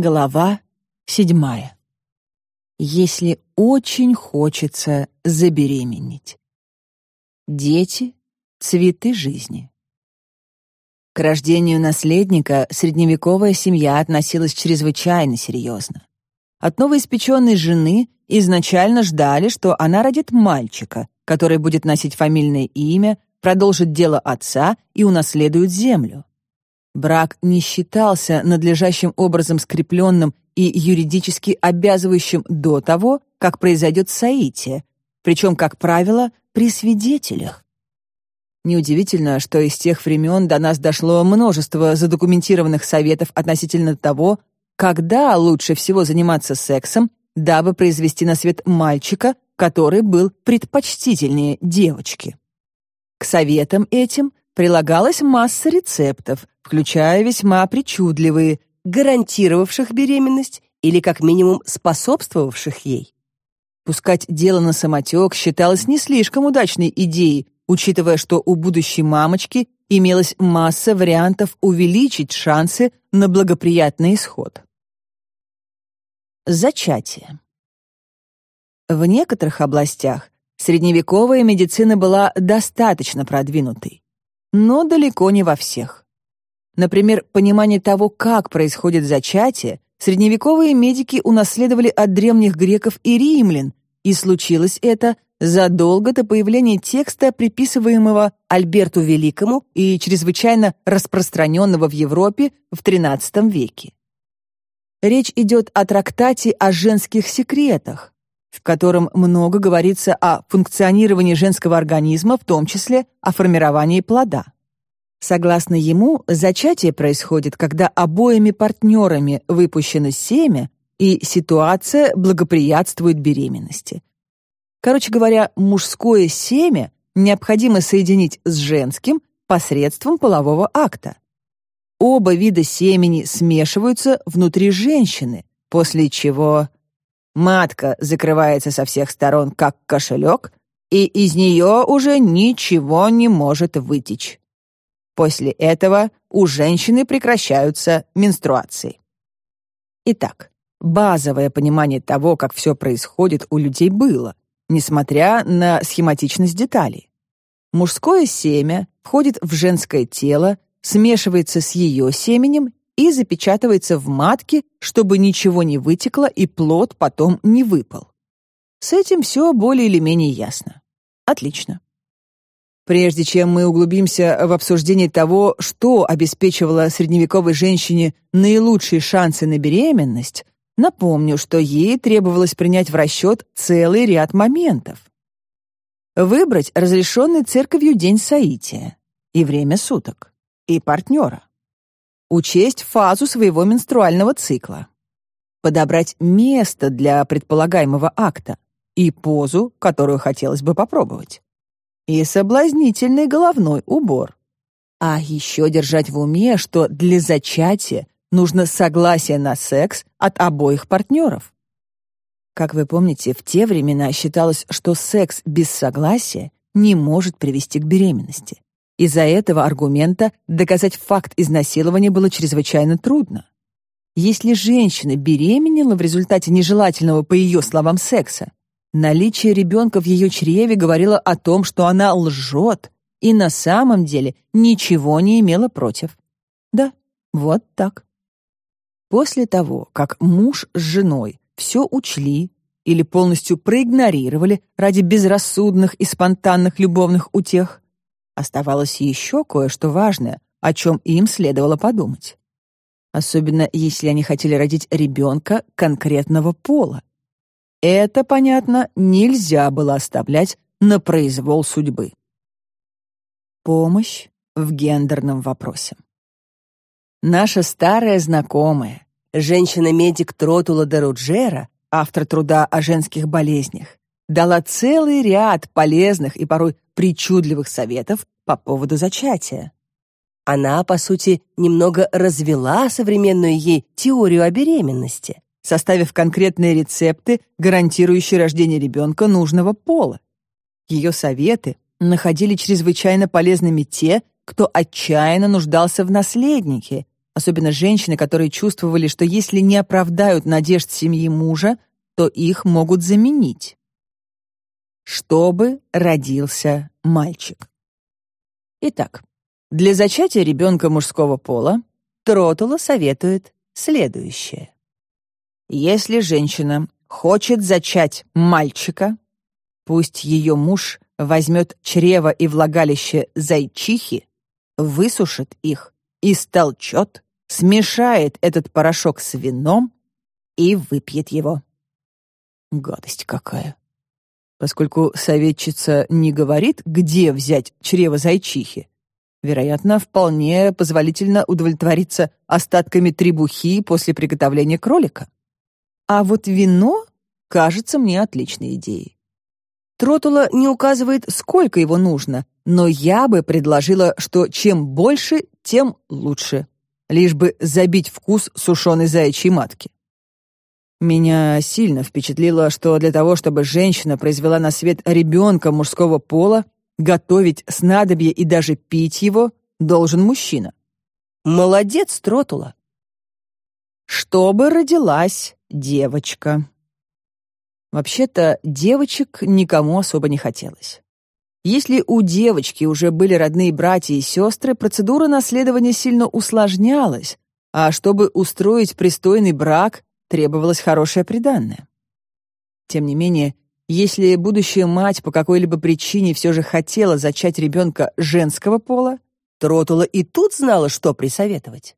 Глава седьмая. Если очень хочется забеременеть. Дети — цветы жизни. К рождению наследника средневековая семья относилась чрезвычайно серьезно. От новоиспеченной жены изначально ждали, что она родит мальчика, который будет носить фамильное имя, продолжит дело отца и унаследует землю. Брак не считался надлежащим образом скрепленным и юридически обязывающим до того, как произойдет соитие, причем, как правило, при свидетелях. Неудивительно, что из тех времен до нас дошло множество задокументированных советов относительно того, когда лучше всего заниматься сексом, дабы произвести на свет мальчика, который был предпочтительнее девочки. К советам этим прилагалась масса рецептов, включая весьма причудливые, гарантировавших беременность или как минимум способствовавших ей. Пускать дело на самотек считалось не слишком удачной идеей, учитывая, что у будущей мамочки имелась масса вариантов увеличить шансы на благоприятный исход. Зачатие. В некоторых областях средневековая медицина была достаточно продвинутой но далеко не во всех. Например, понимание того, как происходит зачатие, средневековые медики унаследовали от древних греков и римлян, и случилось это задолго до появления текста, приписываемого Альберту Великому и чрезвычайно распространенного в Европе в XIII веке. Речь идет о трактате о женских секретах, в котором много говорится о функционировании женского организма, в том числе о формировании плода. Согласно ему, зачатие происходит, когда обоими партнерами выпущено семя, и ситуация благоприятствует беременности. Короче говоря, мужское семя необходимо соединить с женским посредством полового акта. Оба вида семени смешиваются внутри женщины, после чего Матка закрывается со всех сторон, как кошелек, и из нее уже ничего не может вытечь. После этого у женщины прекращаются менструации. Итак, базовое понимание того, как все происходит, у людей было, несмотря на схематичность деталей. Мужское семя входит в женское тело, смешивается с ее семенем и запечатывается в матке, чтобы ничего не вытекло и плод потом не выпал. С этим все более или менее ясно. Отлично. Прежде чем мы углубимся в обсуждение того, что обеспечивало средневековой женщине наилучшие шансы на беременность, напомню, что ей требовалось принять в расчет целый ряд моментов. Выбрать разрешенный церковью день соития и время суток, и партнера. Учесть фазу своего менструального цикла, подобрать место для предполагаемого акта и позу, которую хотелось бы попробовать, и соблазнительный головной убор. А еще держать в уме, что для зачатия нужно согласие на секс от обоих партнеров. Как вы помните, в те времена считалось, что секс без согласия не может привести к беременности. Из-за этого аргумента доказать факт изнасилования было чрезвычайно трудно. Если женщина беременела в результате нежелательного, по ее словам, секса, наличие ребенка в ее чреве говорило о том, что она лжет и на самом деле ничего не имела против. Да, вот так. После того, как муж с женой все учли или полностью проигнорировали ради безрассудных и спонтанных любовных утех, оставалось еще кое-что важное, о чем им следовало подумать. Особенно если они хотели родить ребенка конкретного пола. Это, понятно, нельзя было оставлять на произвол судьбы. Помощь в гендерном вопросе. Наша старая знакомая, женщина-медик Тротула де Руджера, автор труда о женских болезнях, дала целый ряд полезных и порой причудливых советов по поводу зачатия. Она, по сути, немного развела современную ей теорию о беременности, составив конкретные рецепты, гарантирующие рождение ребенка нужного пола. Ее советы находили чрезвычайно полезными те, кто отчаянно нуждался в наследнике, особенно женщины, которые чувствовали, что если не оправдают надежд семьи мужа, то их могут заменить. Чтобы родился мальчик. Итак, для зачатия ребенка мужского пола Тротула советует следующее. Если женщина хочет зачать мальчика, пусть ее муж возьмет чрево и влагалище зайчихи, высушит их и столчет, смешает этот порошок с вином и выпьет его. Гадость какая. Поскольку советчица не говорит, где взять чрево зайчихи, вероятно, вполне позволительно удовлетвориться остатками требухи после приготовления кролика. А вот вино кажется мне отличной идеей. Тротула не указывает, сколько его нужно, но я бы предложила, что чем больше, тем лучше, лишь бы забить вкус сушеной заячьей матки. Меня сильно впечатлило, что для того, чтобы женщина произвела на свет ребенка мужского пола, готовить снадобье и даже пить его должен мужчина. Молодец, Тротула. Чтобы родилась девочка. Вообще-то девочек никому особо не хотелось. Если у девочки уже были родные братья и сестры, процедура наследования сильно усложнялась, а чтобы устроить пристойный брак, требовалось хорошее приданное. Тем не менее, если будущая мать по какой-либо причине все же хотела зачать ребенка женского пола, Тротула и тут знала, что присоветовать.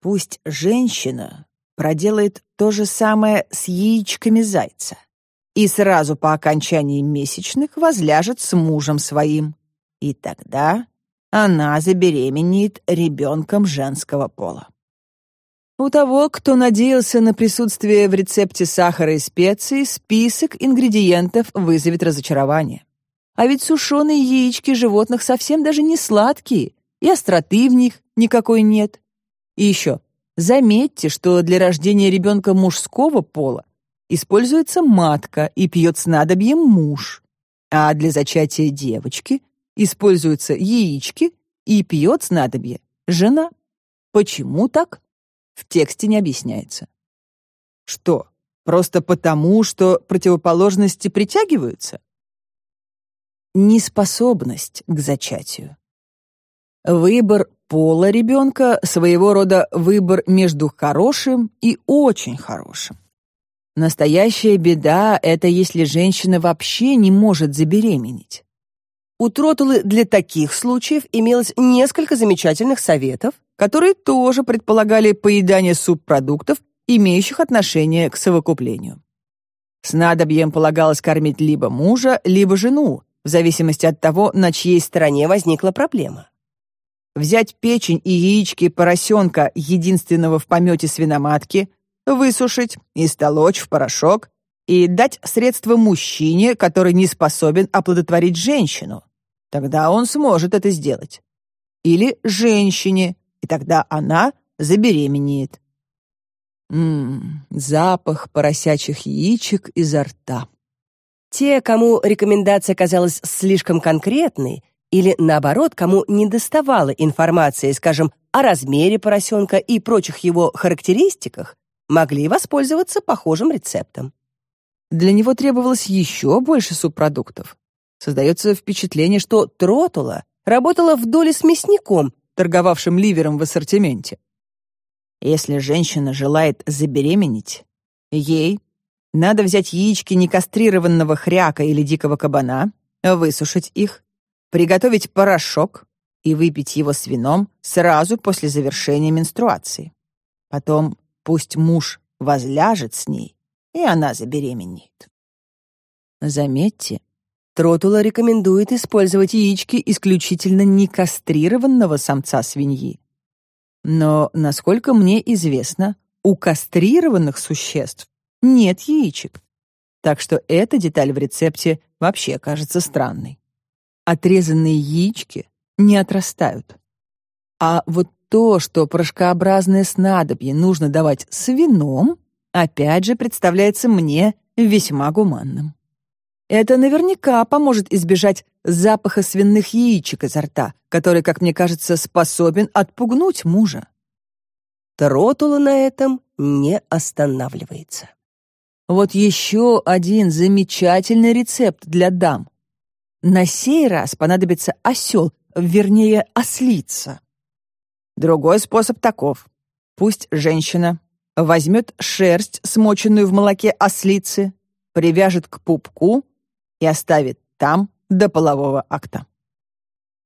Пусть женщина проделает то же самое с яичками зайца и сразу по окончании месячных возляжет с мужем своим. И тогда она забеременеет ребенком женского пола. У того, кто надеялся на присутствие в рецепте сахара и специй, список ингредиентов вызовет разочарование. А ведь сушеные яички животных совсем даже не сладкие, и остроты в них никакой нет. И еще, Заметьте, что для рождения ребенка мужского пола используется матка и пьет снадобьем муж, а для зачатия девочки используются яички и пьет снадобье жена. Почему так? В тексте не объясняется. Что, просто потому, что противоположности притягиваются? Неспособность к зачатию. Выбор пола ребенка — своего рода выбор между хорошим и очень хорошим. Настоящая беда — это если женщина вообще не может забеременеть. У Тротулы для таких случаев имелось несколько замечательных советов, которые тоже предполагали поедание субпродуктов, имеющих отношение к совокуплению. Снадобьем полагалось кормить либо мужа, либо жену, в зависимости от того, на чьей стороне возникла проблема взять печень и яички поросенка, единственного в помете свиноматки, высушить и столочь в порошок и дать средство мужчине, который не способен оплодотворить женщину. Тогда он сможет это сделать. Или женщине, и тогда она забеременеет. Ммм, запах поросячьих яичек изо рта. Те, кому рекомендация казалась слишком конкретной, или, наоборот, кому не доставало информации, скажем, о размере поросенка и прочих его характеристиках, могли воспользоваться похожим рецептом. Для него требовалось еще больше субпродуктов. Создается впечатление, что Тротула работала в доле с мясником, торговавшим ливером в ассортименте. Если женщина желает забеременеть, ей надо взять яички некастрированного хряка или дикого кабана, высушить их, приготовить порошок и выпить его с вином сразу после завершения менструации. Потом пусть муж возляжет с ней, и она забеременеет. Заметьте, Тротула рекомендует использовать яички исключительно некастрированного самца свиньи. Но, насколько мне известно, у кастрированных существ нет яичек. Так что эта деталь в рецепте вообще кажется странной отрезанные яички не отрастают. А вот то, что порошкообразное снадобье нужно давать с вином, опять же представляется мне весьма гуманным. Это наверняка поможет избежать запаха свиных яичек изо рта, который, как мне кажется, способен отпугнуть мужа. Тротула на этом не останавливается. Вот еще один замечательный рецепт для дам. На сей раз понадобится осел, вернее, ослица. Другой способ таков. Пусть женщина возьмет шерсть, смоченную в молоке ослицы, привяжет к пупку и оставит там до полового акта.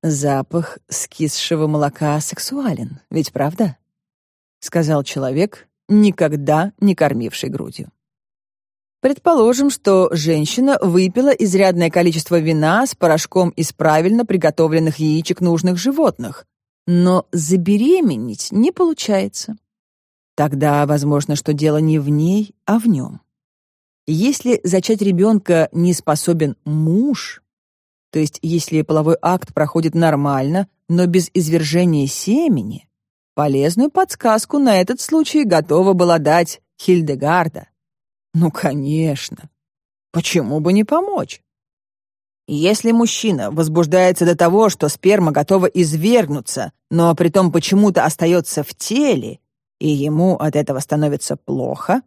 Запах скисшего молока сексуален, ведь правда? Сказал человек, никогда не кормивший грудью. Предположим, что женщина выпила изрядное количество вина с порошком из правильно приготовленных яичек нужных животных, но забеременеть не получается. Тогда возможно, что дело не в ней, а в нем. Если зачать ребенка не способен муж, то есть если половой акт проходит нормально, но без извержения семени, полезную подсказку на этот случай готова была дать Хильдегарда. Ну, конечно. Почему бы не помочь? Если мужчина возбуждается до того, что сперма готова извергнуться, но при том почему-то остается в теле, и ему от этого становится плохо,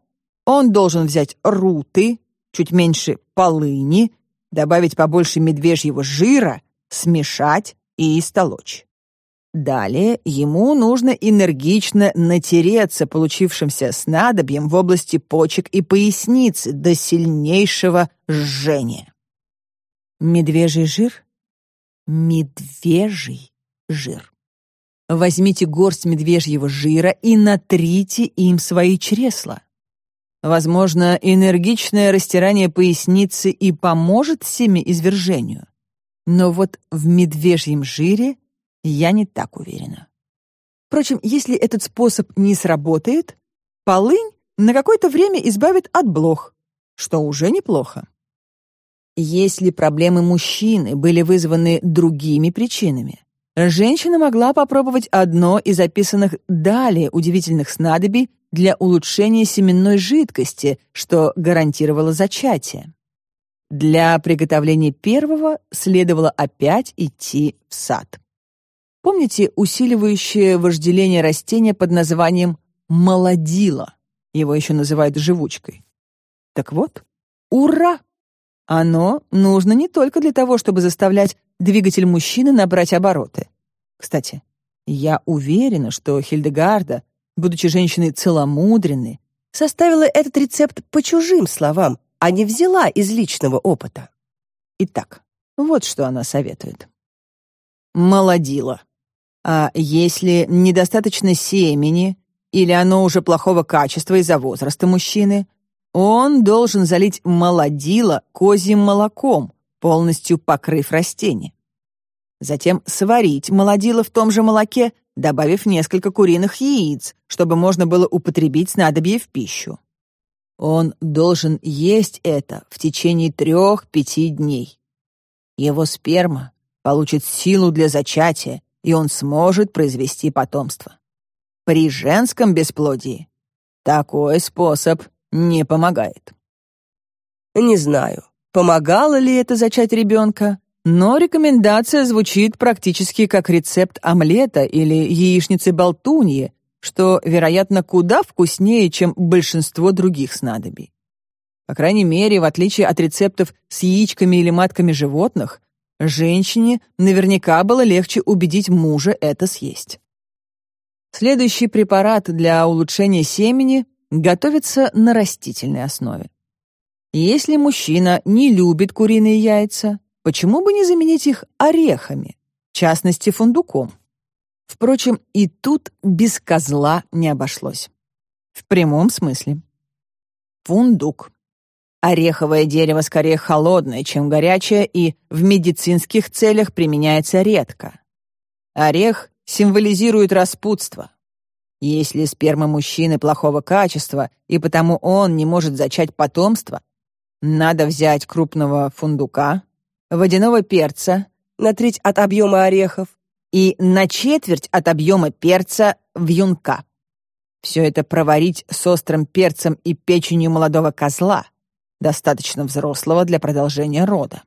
он должен взять руты, чуть меньше полыни, добавить побольше медвежьего жира, смешать и истолочь. Далее ему нужно энергично натереться получившимся снадобьем в области почек и поясницы до сильнейшего жжения. Медвежий жир? Медвежий жир. Возьмите горсть медвежьего жира и натрите им свои чресла. Возможно, энергичное растирание поясницы и поможет семяизвержению. Но вот в медвежьем жире я не так уверена. Впрочем, если этот способ не сработает, полынь на какое-то время избавит от блох, что уже неплохо. Если проблемы мужчины были вызваны другими причинами, женщина могла попробовать одно из описанных далее удивительных снадобий для улучшения семенной жидкости, что гарантировало зачатие. Для приготовления первого следовало опять идти в сад. Помните усиливающее вожделение растения под названием молодила? Его еще называют живучкой. Так вот, ура! Оно нужно не только для того, чтобы заставлять двигатель мужчины набрать обороты. Кстати, я уверена, что Хильдегарда, будучи женщиной целомудренной, составила этот рецепт по чужим словам, а не взяла из личного опыта. Итак, вот что она советует. Молодила. А если недостаточно семени или оно уже плохого качества из-за возраста мужчины, он должен залить молодило козьим молоком, полностью покрыв растение. Затем сварить молодило в том же молоке, добавив несколько куриных яиц, чтобы можно было употребить снадобье в пищу. Он должен есть это в течение трех-пяти дней. Его сперма получит силу для зачатия и он сможет произвести потомство. При женском бесплодии такой способ не помогает. Не знаю, помогало ли это зачать ребенка, но рекомендация звучит практически как рецепт омлета или яичницы-болтуньи, что, вероятно, куда вкуснее, чем большинство других снадобий. По крайней мере, в отличие от рецептов с яичками или матками животных, Женщине наверняка было легче убедить мужа это съесть. Следующий препарат для улучшения семени готовится на растительной основе. Если мужчина не любит куриные яйца, почему бы не заменить их орехами, в частности фундуком? Впрочем, и тут без козла не обошлось. В прямом смысле. Фундук Ореховое дерево скорее холодное, чем горячее, и в медицинских целях применяется редко. Орех символизирует распутство. Если сперма мужчины плохого качества, и потому он не может зачать потомство, надо взять крупного фундука, водяного перца на треть от объема орехов и на четверть от объема перца вьюнка. Все это проварить с острым перцем и печенью молодого козла — достаточно взрослого для продолжения рода.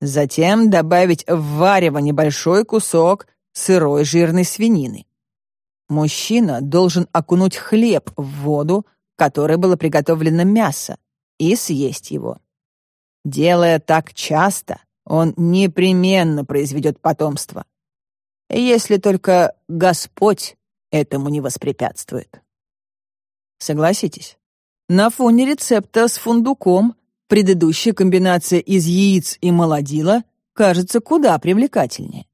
Затем добавить в варево небольшой кусок сырой жирной свинины. Мужчина должен окунуть хлеб в воду, которой было приготовлено мясо, и съесть его. Делая так часто, он непременно произведет потомство. Если только Господь этому не воспрепятствует. Согласитесь, на фоне рецепта с фундуком предыдущая комбинация из яиц и молодила кажется куда привлекательнее.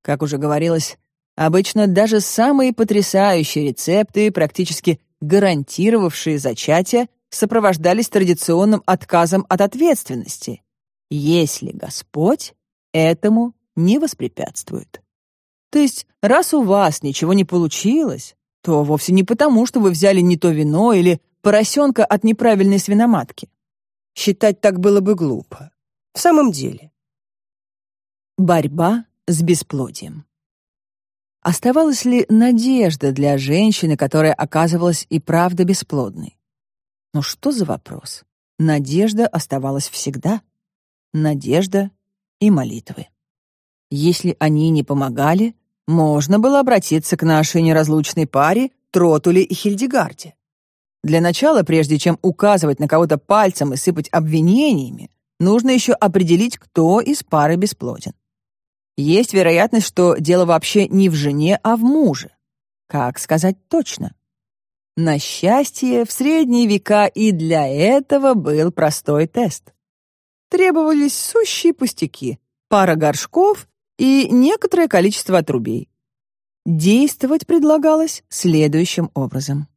Как уже говорилось, обычно даже самые потрясающие рецепты, практически гарантировавшие зачатие, сопровождались традиционным отказом от ответственности, если Господь этому не воспрепятствует. То есть, раз у вас ничего не получилось, то вовсе не потому, что вы взяли не то вино или поросенка от неправильной свиноматки. Считать так было бы глупо. В самом деле. Борьба с бесплодием. Оставалась ли надежда для женщины, которая оказывалась и правда бесплодной? Ну что за вопрос? Надежда оставалась всегда. Надежда и молитвы. Если они не помогали, можно было обратиться к нашей неразлучной паре Тротуле и Хильдегарде. Для начала, прежде чем указывать на кого-то пальцем и сыпать обвинениями, нужно еще определить, кто из пары бесплоден. Есть вероятность, что дело вообще не в жене, а в муже. Как сказать точно? На счастье, в средние века и для этого был простой тест. Требовались сущие пустяки, пара горшков и некоторое количество отрубей. Действовать предлагалось следующим образом.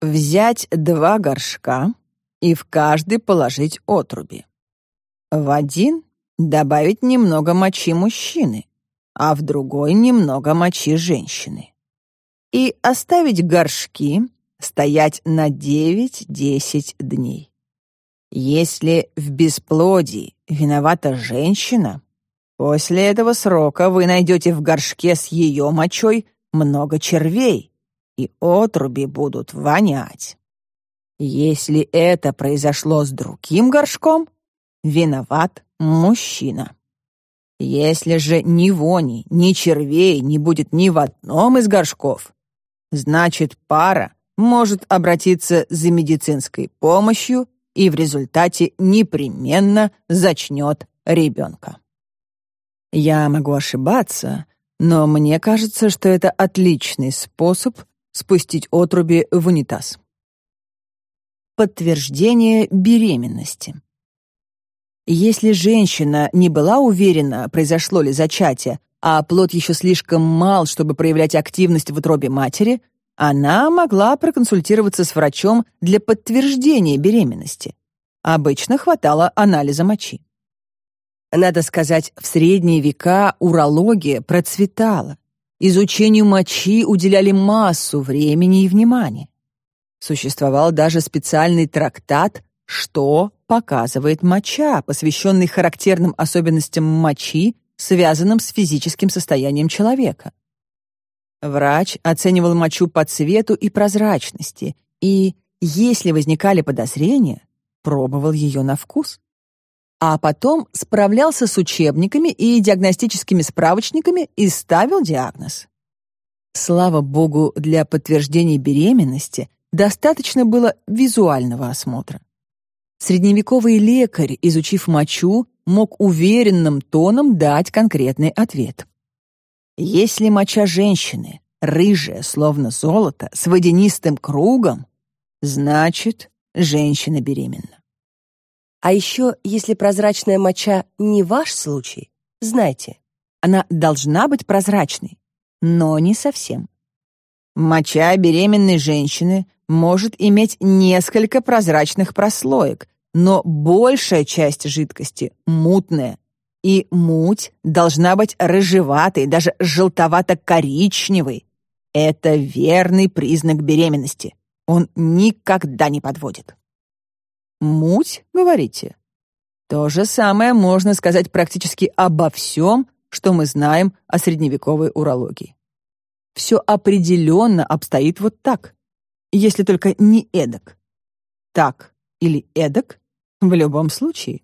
Взять два горшка и в каждый положить отруби. В один добавить немного мочи мужчины, а в другой немного мочи женщины. И оставить горшки стоять на 9-10 дней. Если в бесплодии виновата женщина, После этого срока вы найдете в горшке с ее мочой много червей, и отруби будут вонять. Если это произошло с другим горшком, виноват мужчина. Если же ни вони, ни червей не будет ни в одном из горшков, значит, пара может обратиться за медицинской помощью и в результате непременно зачнет ребенка. Я могу ошибаться, но мне кажется, что это отличный способ спустить отруби в унитаз. Подтверждение беременности. Если женщина не была уверена, произошло ли зачатие, а плод еще слишком мал, чтобы проявлять активность в утробе матери, она могла проконсультироваться с врачом для подтверждения беременности. Обычно хватало анализа мочи. Надо сказать, в средние века урология процветала. Изучению мочи уделяли массу времени и внимания. Существовал даже специальный трактат «Что показывает моча», посвященный характерным особенностям мочи, связанным с физическим состоянием человека. Врач оценивал мочу по цвету и прозрачности, и, если возникали подозрения, пробовал ее на вкус а потом справлялся с учебниками и диагностическими справочниками и ставил диагноз. Слава богу, для подтверждения беременности достаточно было визуального осмотра. Средневековый лекарь, изучив мочу, мог уверенным тоном дать конкретный ответ. Если моча женщины рыжая, словно золото, с водянистым кругом, значит, женщина беременна. А еще, если прозрачная моча не ваш случай, знайте, она должна быть прозрачной, но не совсем. Моча беременной женщины может иметь несколько прозрачных прослоек, но большая часть жидкости мутная, и муть должна быть рыжеватой, даже желтовато-коричневой. Это верный признак беременности. Он никогда не подводит. Муть, говорите? То же самое можно сказать практически обо всем, что мы знаем о средневековой урологии. Все определенно обстоит вот так, если только не эдак. Так или эдак в любом случае.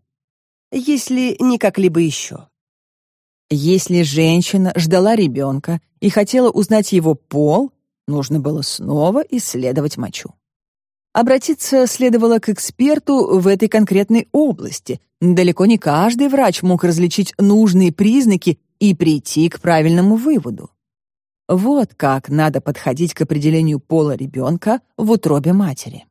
Если не как-либо еще. Если женщина ждала ребенка и хотела узнать его пол, нужно было снова исследовать мочу. Обратиться следовало к эксперту в этой конкретной области. Далеко не каждый врач мог различить нужные признаки и прийти к правильному выводу. Вот как надо подходить к определению пола ребенка в утробе матери.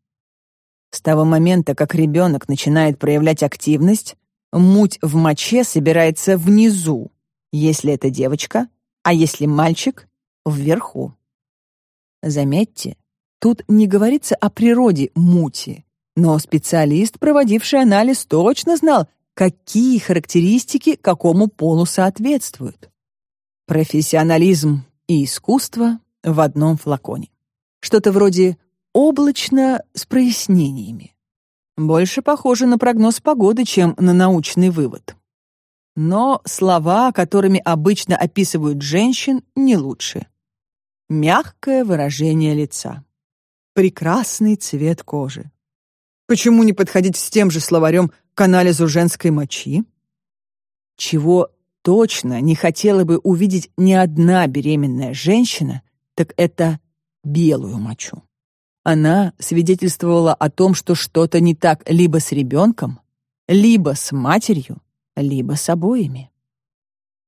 С того момента, как ребенок начинает проявлять активность, муть в моче собирается внизу, если это девочка, а если мальчик — вверху. Заметьте, Тут не говорится о природе мути, но специалист, проводивший анализ, точно знал, какие характеристики какому полу соответствуют. Профессионализм и искусство в одном флаконе. Что-то вроде «облачно с прояснениями». Больше похоже на прогноз погоды, чем на научный вывод. Но слова, которыми обычно описывают женщин, не лучше. Мягкое выражение лица прекрасный цвет кожи. Почему не подходить с тем же словарем к анализу женской мочи? Чего точно не хотела бы увидеть ни одна беременная женщина, так это белую мочу. Она свидетельствовала о том, что что-то не так либо с ребенком, либо с матерью, либо с обоими.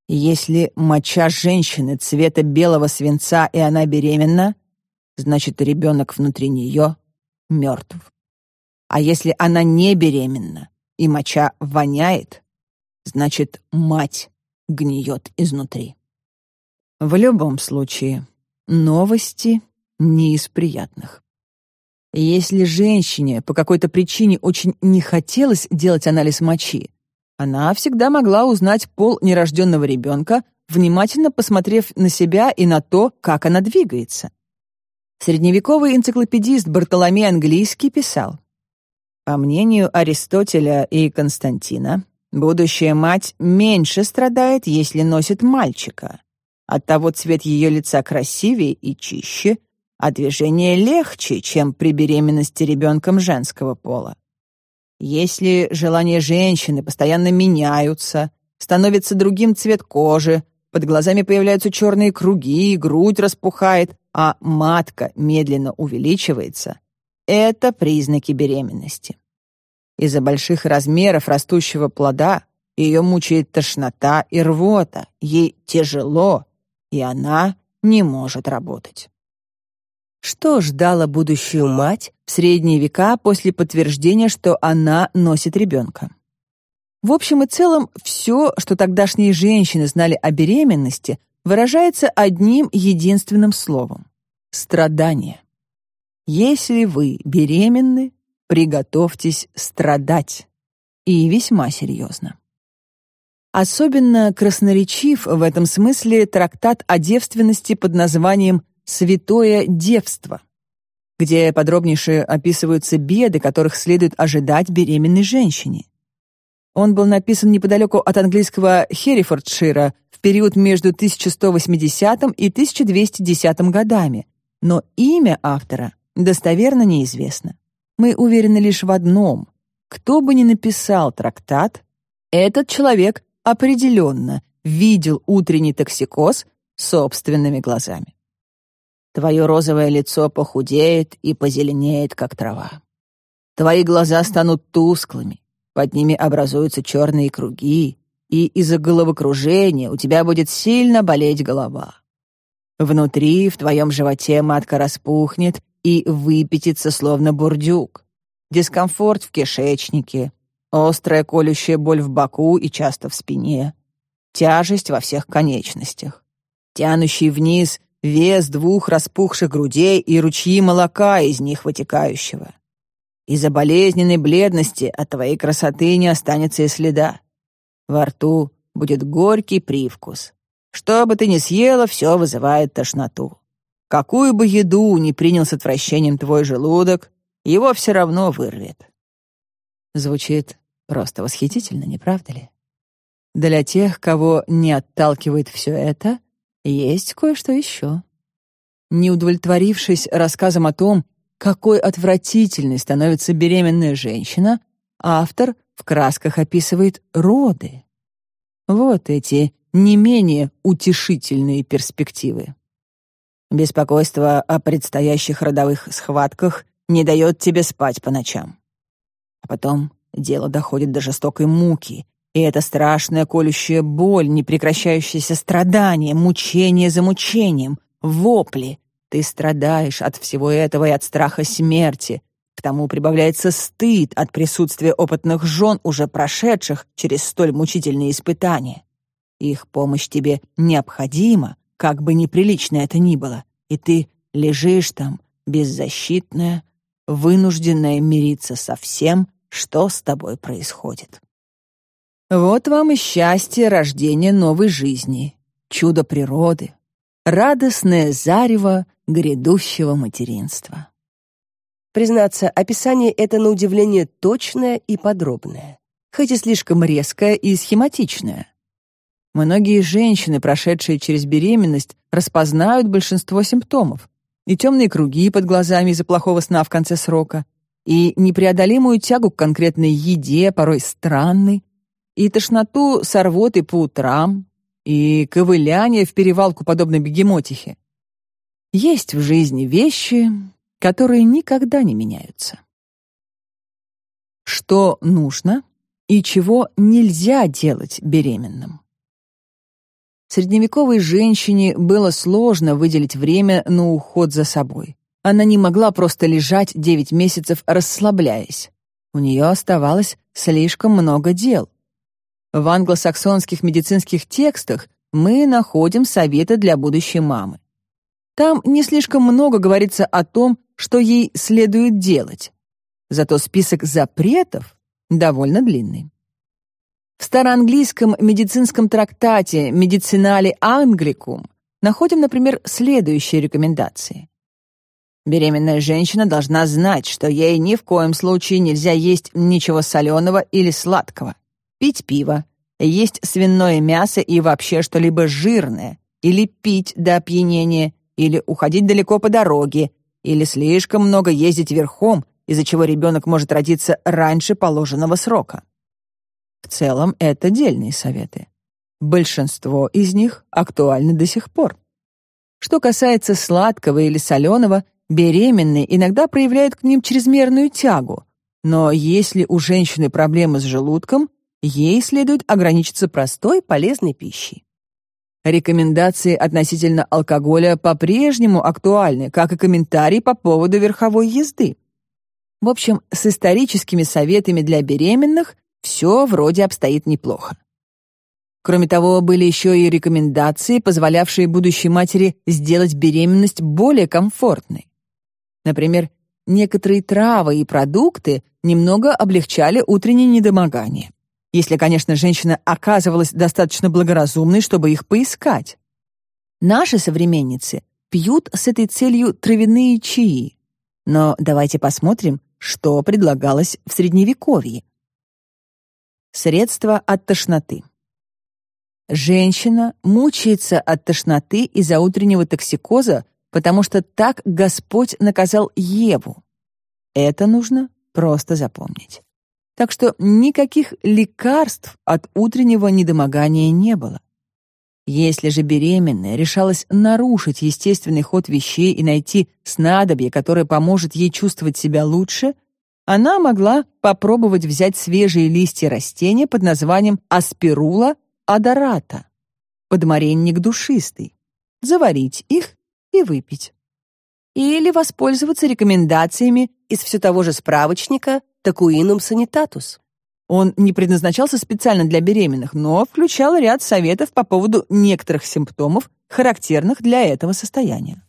Если моча женщины цвета белого свинца и она беременна, значит, ребенок внутри нее мертв. А если она не беременна и моча воняет, значит, мать гниет изнутри. В любом случае, новости не из приятных. Если женщине по какой-то причине очень не хотелось делать анализ мочи, она всегда могла узнать пол нерожденного ребенка, внимательно посмотрев на себя и на то, как она двигается. Средневековый энциклопедист Бартоломей Английский писал, «По мнению Аристотеля и Константина, будущая мать меньше страдает, если носит мальчика. Оттого цвет ее лица красивее и чище, а движение легче, чем при беременности ребенком женского пола. Если желания женщины постоянно меняются, становится другим цвет кожи, под глазами появляются черные круги, грудь распухает, а матка медленно увеличивается, это признаки беременности. Из-за больших размеров растущего плода ее мучает тошнота и рвота, ей тяжело, и она не может работать. Что ждала будущую мать в средние века после подтверждения, что она носит ребенка? В общем и целом, все, что тогдашние женщины знали о беременности, выражается одним единственным словом — страдание. Если вы беременны, приготовьтесь страдать. И весьма серьезно. Особенно красноречив в этом смысле трактат о девственности под названием «Святое девство», где подробнейше описываются беды, которых следует ожидать беременной женщине. Он был написан неподалеку от английского Херрифордшира в период между 1180 и 1210 годами, но имя автора достоверно неизвестно. Мы уверены лишь в одном. Кто бы ни написал трактат, этот человек определенно видел утренний токсикоз собственными глазами. Твое розовое лицо похудеет и позеленеет, как трава. Твои глаза станут тусклыми, под ними образуются черные круги, и из-за головокружения у тебя будет сильно болеть голова. Внутри, в твоем животе матка распухнет и выпятится, словно бурдюк. Дискомфорт в кишечнике, острая колющая боль в боку и часто в спине, тяжесть во всех конечностях, тянущий вниз вес двух распухших грудей и ручьи молока из них вытекающего. Из-за болезненной бледности от твоей красоты не останется и следа. Во рту будет горький привкус. Что бы ты ни съела, все вызывает тошноту. Какую бы еду ни принял с отвращением твой желудок, его все равно вырвет. Звучит просто восхитительно, не правда ли? Для тех, кого не отталкивает все это, есть кое-что еще. Не удовлетворившись рассказом о том, какой отвратительной становится беременная женщина, автор в красках описывает роды. Вот эти не менее утешительные перспективы. Беспокойство о предстоящих родовых схватках не дает тебе спать по ночам. А потом дело доходит до жестокой муки, и это страшная колющая боль, непрекращающееся страдание, мучение за мучением, вопли. Ты страдаешь от всего этого и от страха смерти. К тому прибавляется стыд от присутствия опытных жен, уже прошедших через столь мучительные испытания. Их помощь тебе необходима, как бы неприлично это ни было, и ты лежишь там, беззащитная, вынужденная мириться со всем, что с тобой происходит. Вот вам и счастье рождения новой жизни, чудо природы, радостное зарево грядущего материнства. Признаться, описание это на удивление точное и подробное, хоть и слишком резкое и схематичное. Многие женщины, прошедшие через беременность, распознают большинство симптомов. И темные круги под глазами из-за плохого сна в конце срока, и непреодолимую тягу к конкретной еде, порой странной, и тошноту с рвотой по утрам, и ковыляние в перевалку подобно бегемотихе. Есть в жизни вещи, которые никогда не меняются. Что нужно и чего нельзя делать беременным? Средневековой женщине было сложно выделить время на уход за собой. Она не могла просто лежать девять месяцев, расслабляясь. У нее оставалось слишком много дел. В англосаксонских медицинских текстах мы находим советы для будущей мамы. Там не слишком много говорится о том, что ей следует делать. Зато список запретов довольно длинный. В староанглийском медицинском трактате «Медицинали Англикум» находим, например, следующие рекомендации. Беременная женщина должна знать, что ей ни в коем случае нельзя есть ничего соленого или сладкого, пить пиво, есть свиное мясо и вообще что-либо жирное, или пить до опьянения, или уходить далеко по дороге, или слишком много ездить верхом, из-за чего ребенок может родиться раньше положенного срока. В целом, это дельные советы. Большинство из них актуальны до сих пор. Что касается сладкого или соленого, беременные иногда проявляют к ним чрезмерную тягу, но если у женщины проблемы с желудком, ей следует ограничиться простой полезной пищей. Рекомендации относительно алкоголя по-прежнему актуальны, как и комментарии по поводу верховой езды. В общем, с историческими советами для беременных все вроде обстоит неплохо. Кроме того, были еще и рекомендации, позволявшие будущей матери сделать беременность более комфортной. Например, некоторые травы и продукты немного облегчали утреннее недомогание. Если, конечно, женщина оказывалась достаточно благоразумной, чтобы их поискать. Наши современницы пьют с этой целью травяные чаи. Но давайте посмотрим, что предлагалось в Средневековье. Средства от тошноты. Женщина мучается от тошноты из-за утреннего токсикоза, потому что так Господь наказал Еву. Это нужно просто запомнить. Так что никаких лекарств от утреннего недомогания не было. Если же беременная решалась нарушить естественный ход вещей и найти снадобье, которое поможет ей чувствовать себя лучше — она могла попробовать взять свежие листья растения под названием аспирула адората, подмаренник душистый, заварить их и выпить. Или воспользоваться рекомендациями из все того же справочника «Такуинум санитатус». Он не предназначался специально для беременных, но включал ряд советов по поводу некоторых симптомов, характерных для этого состояния.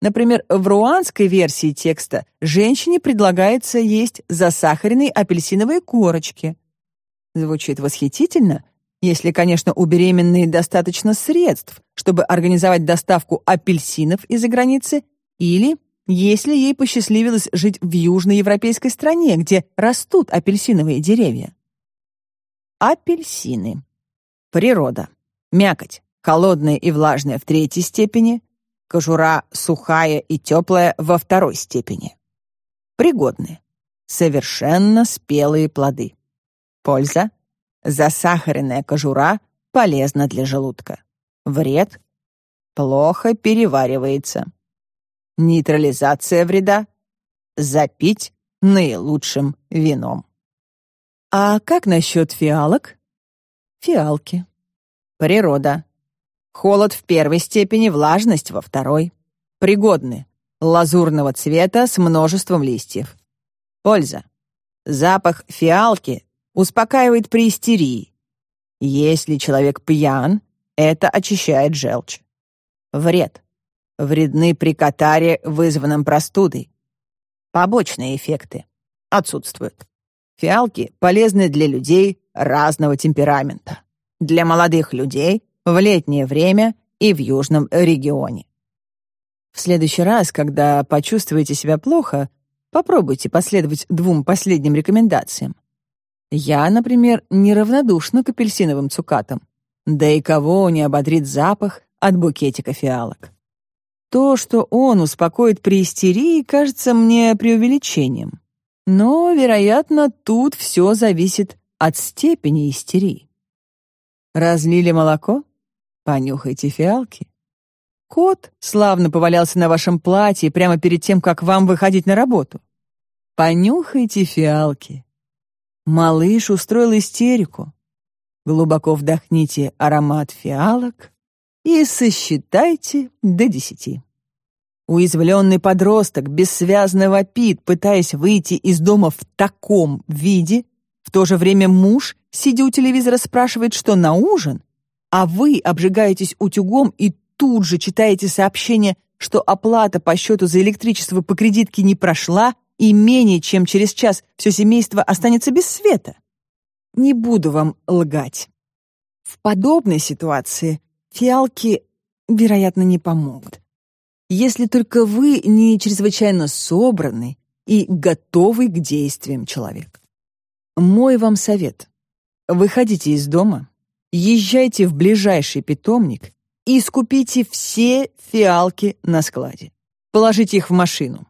Например, в руанской версии текста женщине предлагается есть засахаренные апельсиновые корочки. Звучит восхитительно, если, конечно, у беременной достаточно средств, чтобы организовать доставку апельсинов из-за границы, или если ей посчастливилось жить в южноевропейской стране, где растут апельсиновые деревья. Апельсины. Природа. Мякоть. Холодная и влажная в третьей степени, Кожура сухая и теплая во второй степени. Пригодны. Совершенно спелые плоды. Польза. Засахаренная кожура полезно для желудка. Вред — плохо переваривается. Нейтрализация вреда — запить наилучшим вином. А как насчет фиалок? Фиалки. Природа. Холод в первой степени, влажность во второй. Пригодны. Лазурного цвета с множеством листьев. Польза. Запах фиалки успокаивает при истерии. Если человек пьян, это очищает желчь. Вред. Вредны при катаре, вызванном простудой. Побочные эффекты отсутствуют. Фиалки полезны для людей разного темперамента. Для молодых людей в летнее время и в южном регионе. В следующий раз, когда почувствуете себя плохо, попробуйте последовать двум последним рекомендациям. Я, например, неравнодушна к апельсиновым цукатам. Да и кого не ободрит запах от букетика фиалок. То, что он успокоит при истерии, кажется мне преувеличением. Но, вероятно, тут все зависит от степени истерии. Разлили молоко? Понюхайте фиалки. Кот славно повалялся на вашем платье прямо перед тем, как вам выходить на работу. Понюхайте фиалки. Малыш устроил истерику. Глубоко вдохните аромат фиалок и сосчитайте до десяти. Уязвленный подросток бессвязно вопит, пытаясь выйти из дома в таком виде. В то же время муж, сидя у телевизора, спрашивает, что на ужин, а вы обжигаетесь утюгом и тут же читаете сообщение, что оплата по счету за электричество по кредитке не прошла и менее чем через час все семейство останется без света. Не буду вам лгать. В подобной ситуации фиалки, вероятно, не помогут если только вы не чрезвычайно собранный и готовый к действиям человек. Мой вам совет. Выходите из дома, езжайте в ближайший питомник и скупите все фиалки на складе. Положите их в машину.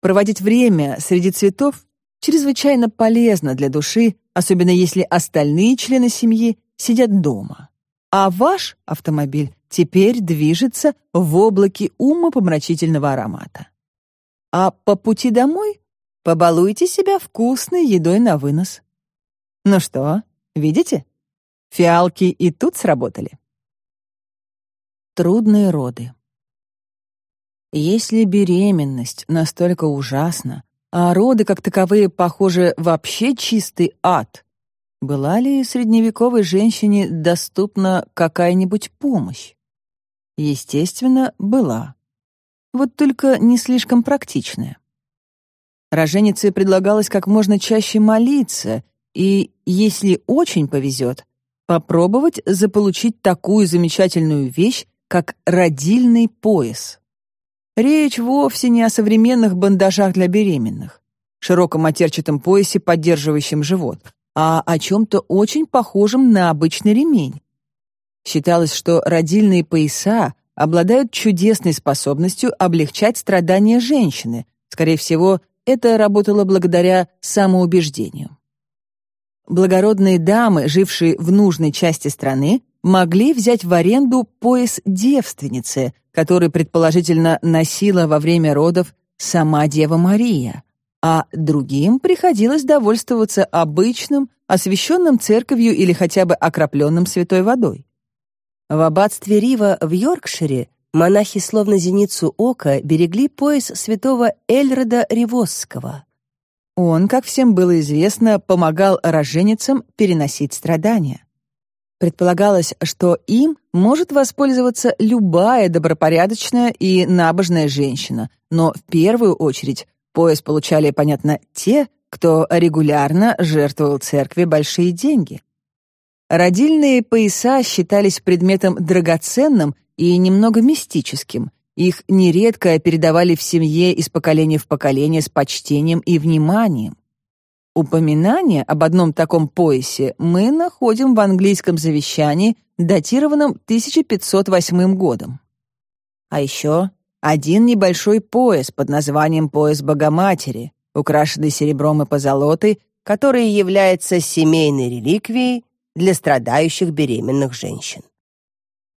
Проводить время среди цветов чрезвычайно полезно для души, особенно если остальные члены семьи сидят дома. А ваш автомобиль теперь движется в облаке умопомрачительного аромата. А по пути домой побалуйте себя вкусной едой на вынос. Ну что, видите? Фиалки и тут сработали. Трудные роды. Если беременность настолько ужасна, а роды как таковые, похоже, вообще чистый ад, была ли средневековой женщине доступна какая-нибудь помощь? Естественно, была. Вот только не слишком практичная. Роженице предлагалось как можно чаще молиться и, если очень повезет, попробовать заполучить такую замечательную вещь, как родильный пояс. Речь вовсе не о современных бандажах для беременных, широком матерчатом поясе, поддерживающем живот, а о чем-то очень похожем на обычный ремень. Считалось, что родильные пояса обладают чудесной способностью облегчать страдания женщины. Скорее всего, это работало благодаря самоубеждению. Благородные дамы, жившие в нужной части страны, могли взять в аренду пояс девственницы, который предположительно носила во время родов сама Дева Мария, а другим приходилось довольствоваться обычным, освященным церковью или хотя бы окропленным святой водой. В аббатстве Рива в Йоркшире монахи словно зеницу ока берегли пояс святого Эльрода Ривосского. Он, как всем было известно, помогал роженицам переносить страдания. Предполагалось, что им может воспользоваться любая добропорядочная и набожная женщина, но в первую очередь пояс получали, понятно, те, кто регулярно жертвовал церкви большие деньги. Родильные пояса считались предметом драгоценным и немного мистическим. Их нередко передавали в семье из поколения в поколение с почтением и вниманием. Упоминание об одном таком поясе мы находим в английском завещании, датированном 1508 годом. А еще один небольшой пояс под названием «Пояс Богоматери», украшенный серебром и позолотой, который является семейной реликвией для страдающих беременных женщин.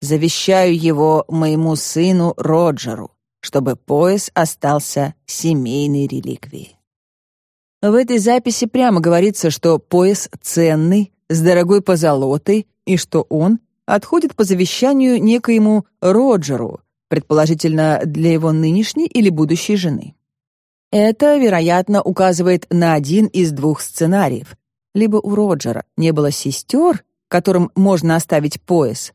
Завещаю его моему сыну Роджеру, чтобы пояс остался семейной реликвией. В этой записи прямо говорится, что пояс ценный, с дорогой позолотой, и что он отходит по завещанию некоему Роджеру, предположительно для его нынешней или будущей жены. Это, вероятно, указывает на один из двух сценариев. Либо у Роджера не было сестер, которым можно оставить пояс,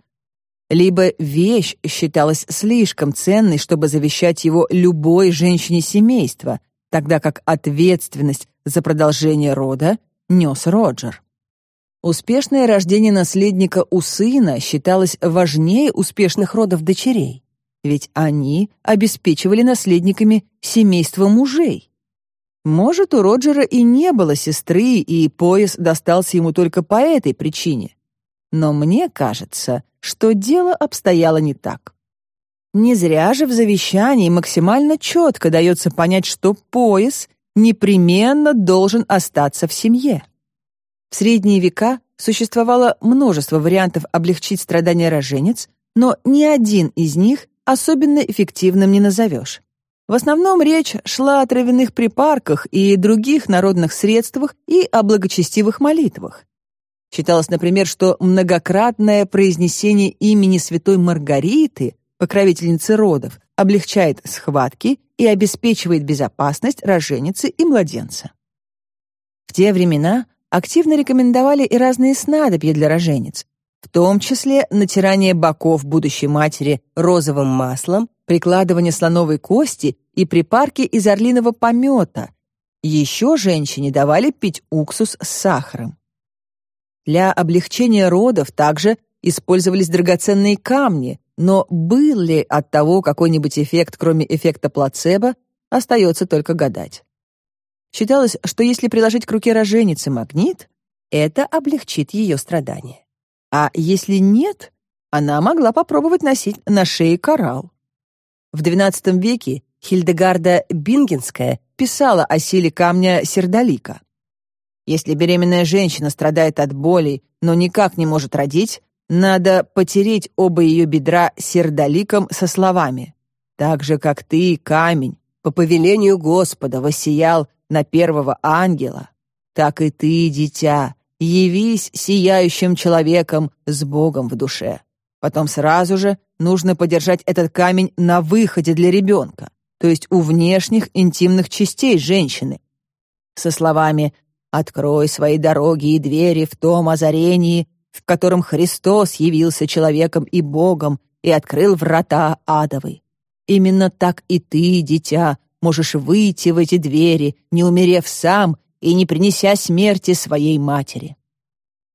либо вещь считалась слишком ценной, чтобы завещать его любой женщине семейства, тогда как ответственность за продолжение рода нес Роджер. Успешное рождение наследника у сына считалось важнее успешных родов дочерей ведь они обеспечивали наследниками семейство мужей. Может, у Роджера и не было сестры, и пояс достался ему только по этой причине. Но мне кажется, что дело обстояло не так. Не зря же в завещании максимально четко дается понять, что пояс непременно должен остаться в семье. В средние века существовало множество вариантов облегчить страдания роженец, но ни один из них особенно эффективным не назовешь. В основном речь шла о травяных припарках и других народных средствах и о благочестивых молитвах. Считалось, например, что многократное произнесение имени святой Маргариты, покровительницы родов, облегчает схватки и обеспечивает безопасность роженицы и младенца. В те времена активно рекомендовали и разные снадобья для роженец, в том числе натирание боков будущей матери розовым маслом, прикладывание слоновой кости и припарки из орлиного помета. Еще женщине давали пить уксус с сахаром. Для облегчения родов также использовались драгоценные камни, но был ли от того какой-нибудь эффект, кроме эффекта плацебо, остается только гадать. Считалось, что если приложить к руке роженицы магнит, это облегчит ее страдания. А если нет, она могла попробовать носить на шее коралл. В XII веке Хильдегарда Бингенская писала о силе камня сердолика. Если беременная женщина страдает от боли, но никак не может родить, надо потереть оба ее бедра сердоликом со словами «Так же, как ты, камень, по повелению Господа воссиял на первого ангела, так и ты, дитя, явись сияющим человеком с Богом в душе. Потом сразу же нужно подержать этот камень на выходе для ребенка, то есть у внешних интимных частей женщины. Со словами «Открой свои дороги и двери в том озарении, в котором Христос явился человеком и Богом и открыл врата адовы. Именно так и ты, дитя, можешь выйти в эти двери, не умерев сам и не принеся смерти своей матери.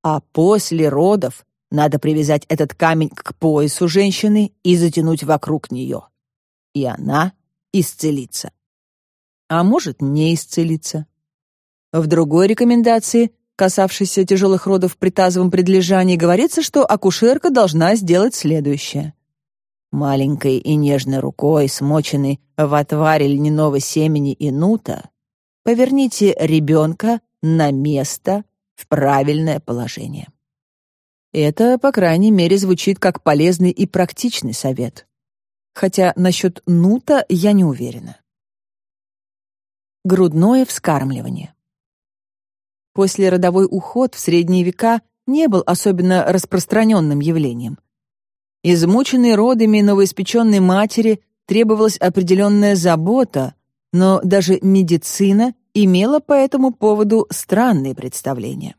А после родов надо привязать этот камень к поясу женщины и затянуть вокруг нее. И она исцелится. А может, не исцелится. В другой рекомендации, касавшейся тяжелых родов при тазовом предлежании, говорится, что акушерка должна сделать следующее. Маленькой и нежной рукой, смоченной в отваре льняного семени и нута, Поверните ребенка на место в правильное положение. Это, по крайней мере, звучит как полезный и практичный совет. Хотя насчет нута я не уверена. Грудное вскармливание. После родовой уход в средние века не был особенно распространенным явлением. Измученной родами новоиспеченной матери требовалась определенная забота, но даже медицина имела по этому поводу странные представления.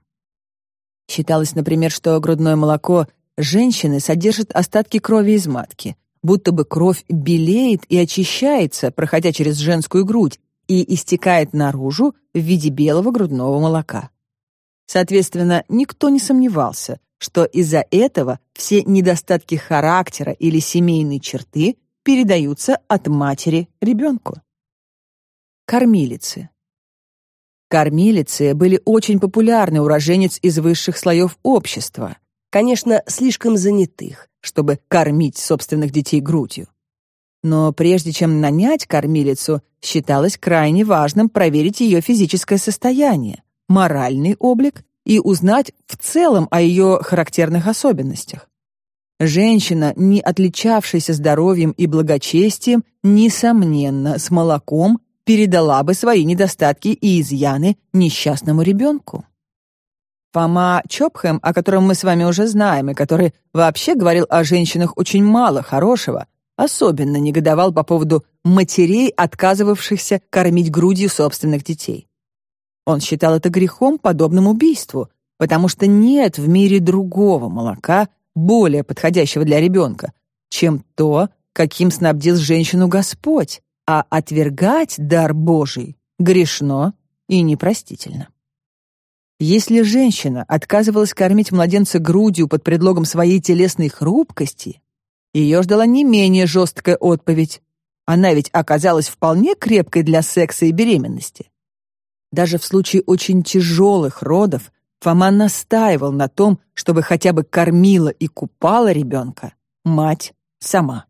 Считалось, например, что грудное молоко женщины содержит остатки крови из матки, будто бы кровь белеет и очищается, проходя через женскую грудь, и истекает наружу в виде белого грудного молока. Соответственно, никто не сомневался, что из-за этого все недостатки характера или семейные черты передаются от матери ребенку. Кормилицы. Кормилицы были очень популярны уроженец из высших слоев общества, конечно, слишком занятых, чтобы кормить собственных детей грудью. Но прежде чем нанять кормилицу, считалось крайне важным проверить ее физическое состояние, моральный облик и узнать в целом о ее характерных особенностях. Женщина, не отличавшаяся здоровьем и благочестием, несомненно, с молоком передала бы свои недостатки и изъяны несчастному ребенку. Фома Чопхэм, о котором мы с вами уже знаем, и который вообще говорил о женщинах очень мало хорошего, особенно негодовал по поводу матерей, отказывавшихся кормить грудью собственных детей. Он считал это грехом, подобным убийству, потому что нет в мире другого молока, более подходящего для ребенка, чем то, каким снабдил женщину Господь, а отвергать дар Божий грешно и непростительно. Если женщина отказывалась кормить младенца грудью под предлогом своей телесной хрупкости, ее ждала не менее жесткая отповедь. Она ведь оказалась вполне крепкой для секса и беременности. Даже в случае очень тяжелых родов Фома настаивал на том, чтобы хотя бы кормила и купала ребенка мать сама.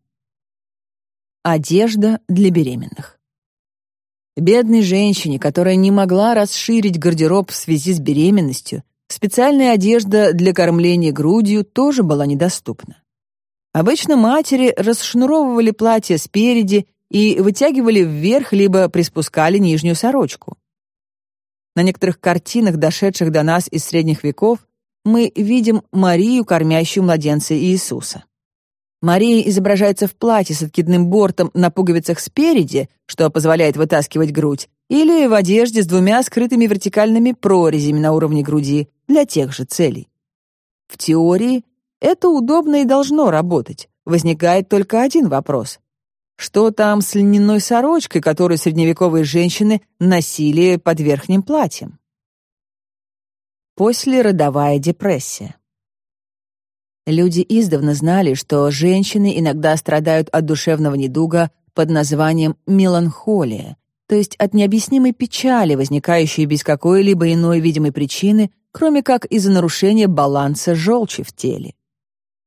Одежда для беременных. Бедной женщине, которая не могла расширить гардероб в связи с беременностью, специальная одежда для кормления грудью тоже была недоступна. Обычно матери расшнуровывали платье спереди и вытягивали вверх, либо приспускали нижнюю сорочку. На некоторых картинах, дошедших до нас из средних веков, мы видим Марию, кормящую младенца Иисуса. Мария изображается в платье с откидным бортом на пуговицах спереди, что позволяет вытаскивать грудь, или в одежде с двумя скрытыми вертикальными прорезями на уровне груди для тех же целей. В теории это удобно и должно работать. Возникает только один вопрос. Что там с льняной сорочкой, которую средневековые женщины носили под верхним платьем? Послеродовая депрессия. Люди издавна знали, что женщины иногда страдают от душевного недуга под названием меланхолия, то есть от необъяснимой печали, возникающей без какой-либо иной видимой причины, кроме как из-за нарушения баланса желчи в теле.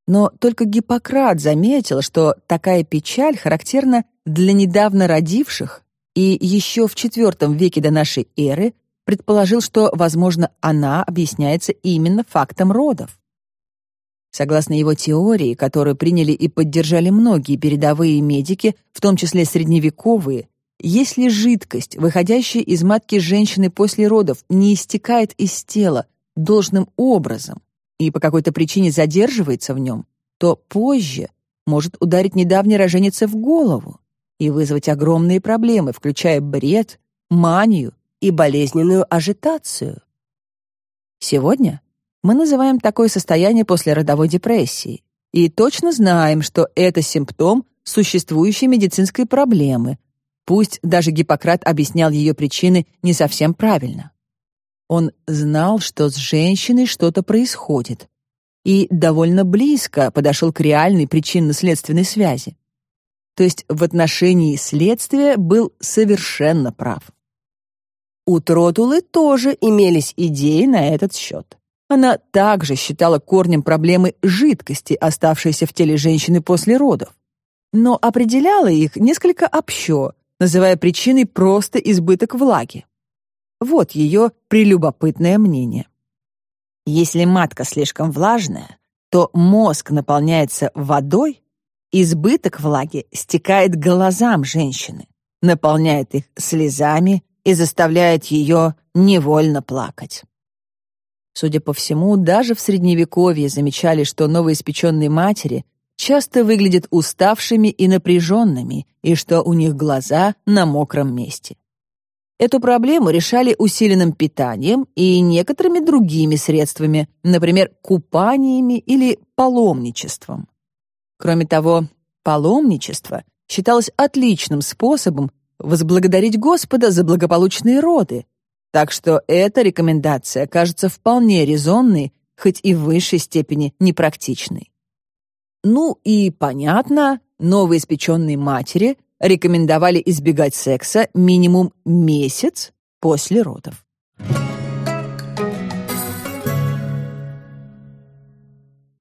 Но только Гиппократ заметил, что такая печаль характерна для недавно родивших и еще в IV веке до нашей эры предположил, что, возможно, она объясняется именно фактом родов. Согласно его теории, которую приняли и поддержали многие передовые медики, в том числе средневековые, если жидкость, выходящая из матки женщины после родов, не истекает из тела должным образом, и по какой-то причине задерживается в нем, то позже может ударить недавней роженице в голову и вызвать огромные проблемы, включая бред, манию и болезненную ажитацию. Сегодня мы называем такое состояние послеродовой депрессией и точно знаем, что это симптом существующей медицинской проблемы, пусть даже Гиппократ объяснял ее причины не совсем правильно. Он знал, что с женщиной что-то происходит, и довольно близко подошел к реальной причинно-следственной связи. То есть в отношении следствия был совершенно прав. У Тротулы тоже имелись идеи на этот счет. Она также считала корнем проблемы жидкости, оставшейся в теле женщины после родов, но определяла их несколько общо, называя причиной просто избыток влаги. Вот ее прелюбопытное мнение. Если матка слишком влажная, то мозг наполняется водой, избыток влаги стекает глазам женщины, наполняет их слезами и заставляет ее невольно плакать. Судя по всему, даже в Средневековье замечали, что новоиспеченные матери часто выглядят уставшими и напряженными, и что у них глаза на мокром месте. Эту проблему решали усиленным питанием и некоторыми другими средствами, например, купаниями или паломничеством. Кроме того, паломничество считалось отличным способом возблагодарить Господа за благополучные роды, так что эта рекомендация кажется вполне резонной, хоть и в высшей степени непрактичной. Ну и, понятно, новоиспеченной матери рекомендовали избегать секса минимум месяц после родов.